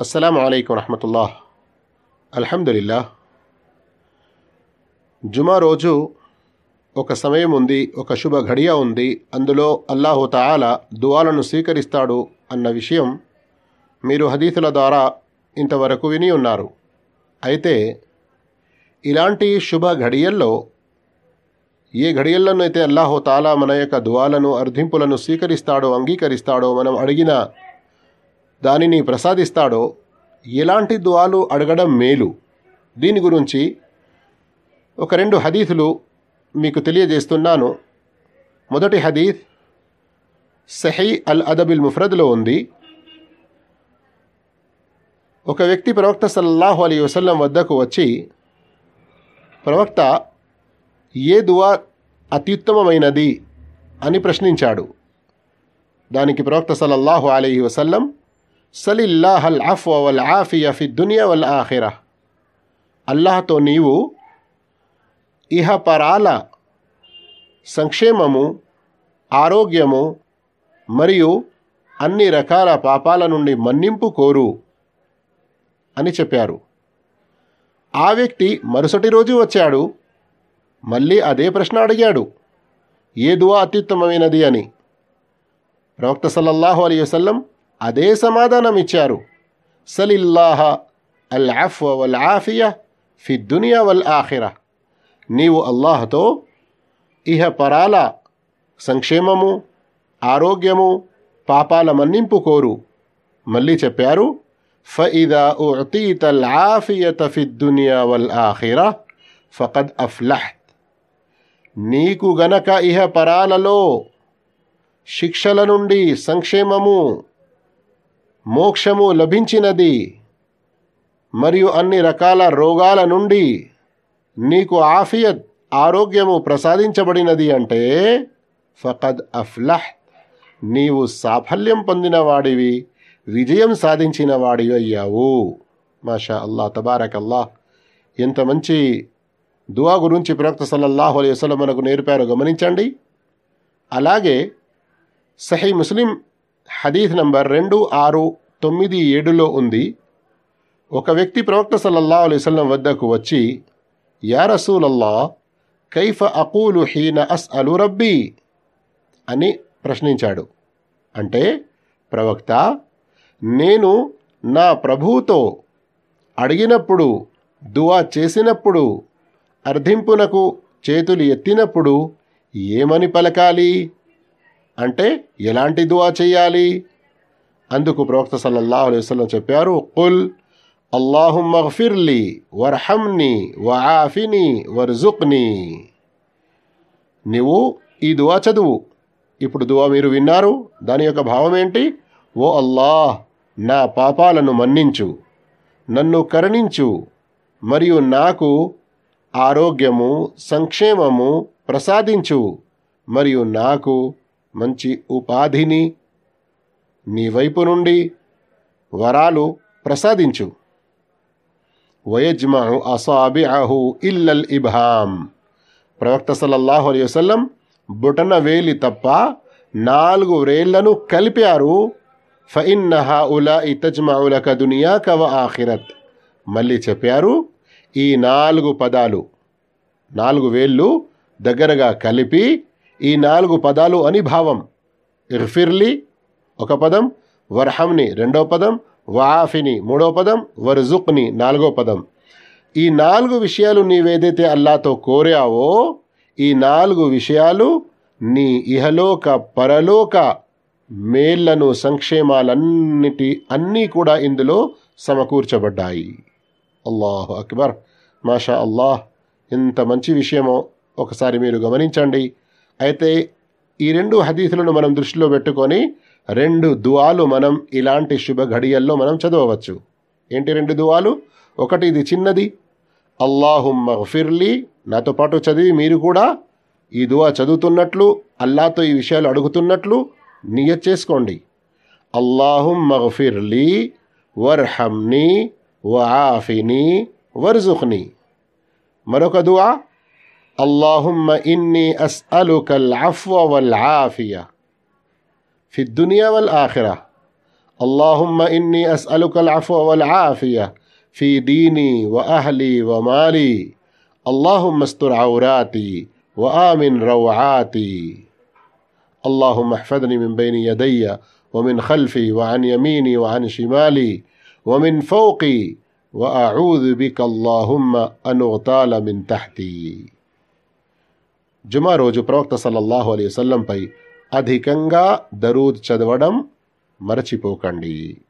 అస్సలం అయికం రహమతుల్లా అల్హమ్దులిల్లా జుమా రోజు ఒక సమయం ఉంది ఒక శుభ ఘడియ ఉంది అందులో అల్లాహు తాలా దువాలను స్వీకరిస్తాడు అన్న విషయం మీరు హదీతుల ద్వారా ఇంతవరకు విని ఉన్నారు అయితే ఇలాంటి శుభ ఘడియల్లో ఏ ఘడియల్లోనైతే అల్లాహు తాలా మన యొక్క దువాలను అర్థింపులను స్వీకరిస్తాడో అంగీకరిస్తాడో మనం అడిగిన దానిని ప్రసాదిస్తాడో ఎలాంటి దువాలు అడగడం మేలు. దీని గురించి ఒక రెండు హదీసులు మీకు తెలియజేస్తున్నాను. మొదటి హదీఫ్ సహీ అల్ అదబిల్ ముఫ్రద్లో ఉంది. ఒక వ్యక్తి ప్రవక్త సల్లాహు అలీ వసల్లం వద్దకు వచ్చి ప్రవక్త ఏ దువా అత్యుత్తమమైనది? అని ప్రశ్నించాడు. దానికి ప్రవక్త సల్లల్లాహు అలీ వసల్లం సలిల్లాహల్ అఫ్ వల్ ఆఫియా ఫి దునియా వల్ ఆఖిరా. అల్లాహతో నీవు ఇహ పరాల సంక్షేమము ఆరోగ్యము మరియు అన్ని రకాల పాపాల నుండి మన్నింపు కోరు అని చెప్పారు. ఆ వ్యక్తి మరుసటి రోజు వచ్చాడు. మళ్ళీ అదే ప్రశ్న అడిగాడు. ఏ దువా అత్యుత్తమమైనది అని? ప్రవక్త సల్లల్లాహు అలీ వసల్లం అదే సమాధానం ఇచ్చారు సలిల్లాహ అల్ అఫ్ వల్ ఆఫియా ఫి దునియా వల్ ఆఖిరా నీవు అల్లాహతో ఇహ పరాల సంక్షేమము ఆరోగ్యము పాపాల మన్నింపు కోరు. మళ్ళీ చెప్పారు ఫకద్ అఫ్లాహ్. నీకు గనక ఇహ పరాలలో శిక్షల నుండి సంక్షేమము మోక్షము లభించినది. మరియు అన్ని రకాల రోగాల నుండి నీకు ఆఫియత్ ఆరోగ్యము ప్రసాదించబడినది అంటే ఫకద్ అఫ్లహ్ నీవు సాఫల్యం పొందినవాడివి విజయం సాధించిన వాడివి అయ్యావు. మాషా అల్లా తబారక్ అల్లా ఎంత మంచి దువా గురించి ప్రవక్త సల్లల్లాహు అలైవలం మనకు నేర్పారో గమనించండి. అలాగే సహీ ముస్లిం హదీఫ్ నంబర్ రెండు ఆరు తొమ్మిది ఏడులో ఉంది. ఒక వ్యక్తి ప్రవక్త సల్లల్లా అలైహి వద్దకు వచ్చి యా రసూలల్లా కైఫ అకూలు హీన అస్ అలు రబ్బీ? అని ప్రశ్నించాడు. అంటే ప్రవక్త నేను నా ప్రభువుతో అడిగినప్పుడు దువా చేసినప్పుడు అర్థింపునకు చేతులు ఎత్తినప్పుడు ఏమని పలకాలి? అంటే ఎలాంటి దువా చేయాలి? అందుకు ప్రవక్త సల్లల్లాహు అలైహి వసల్లం చెప్పారు కుల్ అల్లాహుమ్మఫిర్లి వర్హమ్ని వఆఫిని వర్జుక్ని. నీవు ఈ దువా చదువు. ఇప్పుడు దువా మీరు విన్నారు దాని యొక్క భావం ఏంటి? ఓ అల్లాహ్ నా పాపాలను మన్నించు నన్ను కరుణించు మరియు నాకు ఆరోగ్యము సంక్షేమము ప్రసాదించు మరియు నాకు మంచి ఉపాధిని నీ వైపు నుండి వరాలు ప్రసాదించు. వయజ్మహు అసాబిఅహు ఇల్లల్ ఇబ్హాం. ప్రవక్త సల్లల్లాహు అలై వసల్లం బుటన వేలి తప్ప నాలుగు వేళ్ళను కలిపారు. ఫయిన్నహా ఉలా ఇతజ్మౌలక దునియా కవ ఆఖిరత్. మళ్ళీ చెప్పారు ఈ నాలుగు పదాలు నాలుగు వేళ్ళు దగ్గరగా కలిపి ఈ నాలుగు పదాలు అని భావం ఇర్ఫిర్లి ఒక పదం. వర్హంని రెండో పదం. వాఫిని మూడో పదం. వర్జుక్ని నాలుగో పదం. ఈ నాలుగు విషయాలు నీవేదైతే అల్లాతో కోరావో ఈ నాలుగు విషయాలు నీ ఇహలోక పరలోక మేళ్ళను సంక్షేమాలన్నిటి అన్నీ కూడా ఇందులో సమకూర్చబడ్డాయి. అల్లాహ్ అక్బర్. మాషా అల్లాహ్ ఎంత మంచి విషయమో ఒకసారి మీరు గమనించండి. అయితే ఈ రెండు హదీసులను మనం దృష్టిలో పెట్టుకొని రెండు దువాలు మనం ఇలాంటి శుభ ఘడియల్లో మనం చదవవచ్చు. ఏంటి రెండు దువాలు? ఒకటి ఇది చిన్నది. అల్లాహుమ్మ గఫిర్లీ నాతో పాటు చదివి మీరు కూడా ఈ దువా చదువుతున్నట్లు అల్లాతో ఈ విషయాలు అడుగుతున్నట్లు నియత్ చేసుకోండి. అల్లాహుమ్మ గఫిర్లీ వర్హమ్ని వఆఫిని వర్జుఖ్ని మరొక దువా اللهم إني أسألك العفو والعافية في الدنيا والآخرة. اللهم إني أسألك العفو والعافية في ديني وأهلي ومالي. اللهم استر عوراتي وآمن روعاتي. اللهم احفظني من بين يدي ومن خلفي وعن يميني وعن شمالي ومن فوقي وأعوذ بك اللهم أن أغتال من تحتي. జుమా రోజు ప్రవక్త సల్లల్లాహు అలీ వసల్లంపై అధికంగా దరూద్ చదవడం మరచిపోకండి.